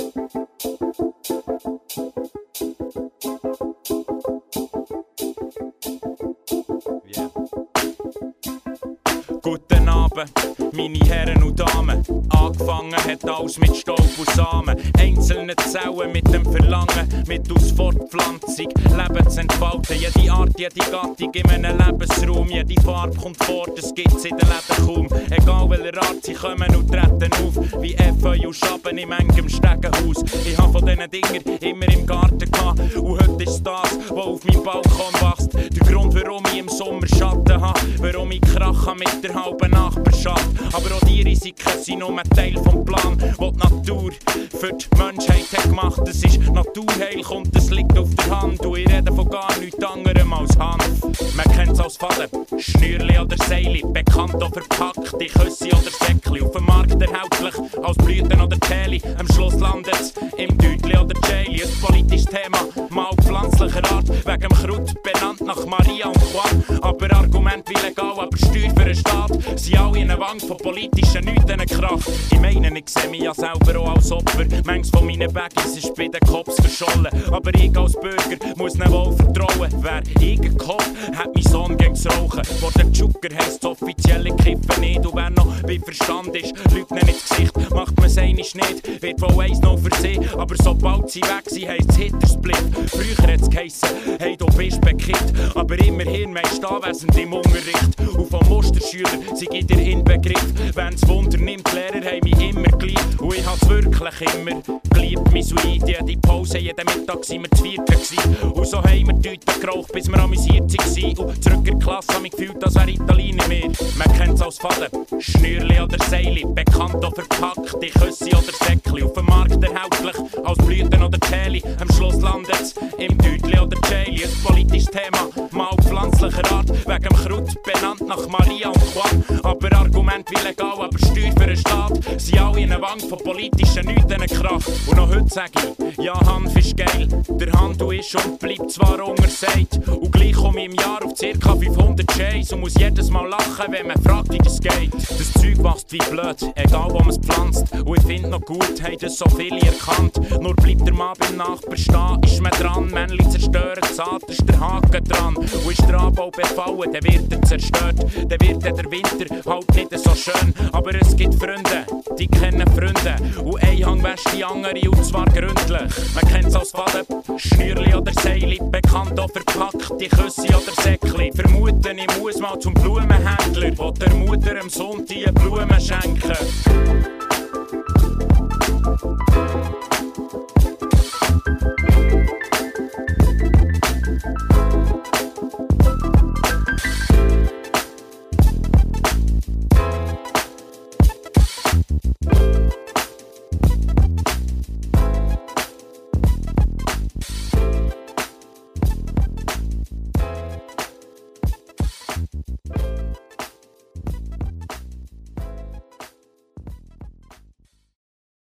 Guten Abend, meine Herren und Damen. Angefangen hat alles mit Staub und Samen. Einzelne Zellen mit dem Verlangen, mit aus Fortpflanzung, Leben zu entfalten. Jede Art, jede Gattung in einem Lebensraum. Jede Farbe kommt vor, das gibt's in den Läden kaum. Egal Art, sie kommen und treten auf. Wie Efeu und Schaben in engem Stegenhaus. Ich hab von diesen Dingern immer im Garten gehabt. Und heute ist das, was auf meinem Balkon wächst. Der Grund, warum ich im Sommer Schatten habe. Warum ich krache mit der halben Nachbarschaft. Aber auch die Risiken sind nur ein Teil vom Plan, den die Natur für die Menschheit hat gemacht. Es ist Naturheil und es liegt auf der Hand. Und ich rede von gar nichts anderem als Hanf. Man Faden, Schnürli oder Seili, bekannt auch verpackt, die Küsse oder Säckli. Auf dem Markt erhältlich als Blüten oder Teli. Am Schluss landet es im Deutli oder Jaili. Ein politisches Thema, mal pflanzlicher Art, wegen dem Kraut benannt nach Maria und Juan. Aber Argument wie legal, aber Steuer für den Sie alle in einer Wand von politischen Nüchtern Kraft. Ich meine, ich sehe mich ja selber auch als Opfer. Manches von meinen Baggies ist bei den Cops verschollen. Aber ich als Bürger muss ihnen wohl vertrauen. Wer ich Kopf hat mein Sohn gegen's Rauchen. Vor der Zucker heisst offizielle Kiffen nicht. Und wer noch bei Verstand ist, lügt ihnen ins Gesicht. Macht man's einisch nicht, wird wohl eins noch für sie. Aber sobald sie weg sind, heisst es Hittersplit. Früher hat's geheissen, hey, du bist bekifft. Aber immerhin meist anwesend im Unterricht. Und vom Musterschüler sie gibt ihr Inbegriff. Wenn's Wunder nimmt, die Lehrer haben mich immer geliebt. Und ich hab's wirklich immer geliebt. Mein Suid, jede Pause, jeden Mittag sind wir zu viert. Und so haben wir Tüten geraucht, bis wir amüsiert waren. Und zurück in die Klasse haben wir gefühlt, als wäre Italien mehr. Man kennt's als Faden, Schnürli oder Seili. Bekannt auch verpackt, die Küsse oder Säckli. Ein politisches Thema, mal pflanzlicher Art. Wegen dem Kraut benannt nach Maria und Juan. Aber Argument wie legal, aber Steuer für den Staat. Sie alle in einer Wand von politischen Nüchtern Kraft. Und noch heute sage ich, ja, Hanf ist geil. Der Handel ist und bleibt zwar untersagt. Und gleich komme ich im Jahr auf ca. 500 Jays und muss jedes Mal lachen, wenn man fragt, wie das geht. Das Zeug wächst wie blöd, egal wo man es pflanzt. Und ich finde noch gut, haben das so viele erkannt. Nur bleibt der Mann beim Nachbar stehen, ist man dran. Männchen zerstören, zart ist der Haken dran. Und ist der Anbau befallen, dann wird er zerstört. Dann wird der Winter halt nicht so schön. Aber es gibt Freunde, die kennen Freunde. Und ein Hang wäscht die andere und zwar gründlich. Man kennt's als Faden, Schnürli oder Seili. Bekannt auch verpackt, die Küsse oder Säckli. Vermuten, ich muss mal zum Blumenhändler. Oder der Mutter am Sonntag Blumen schenken.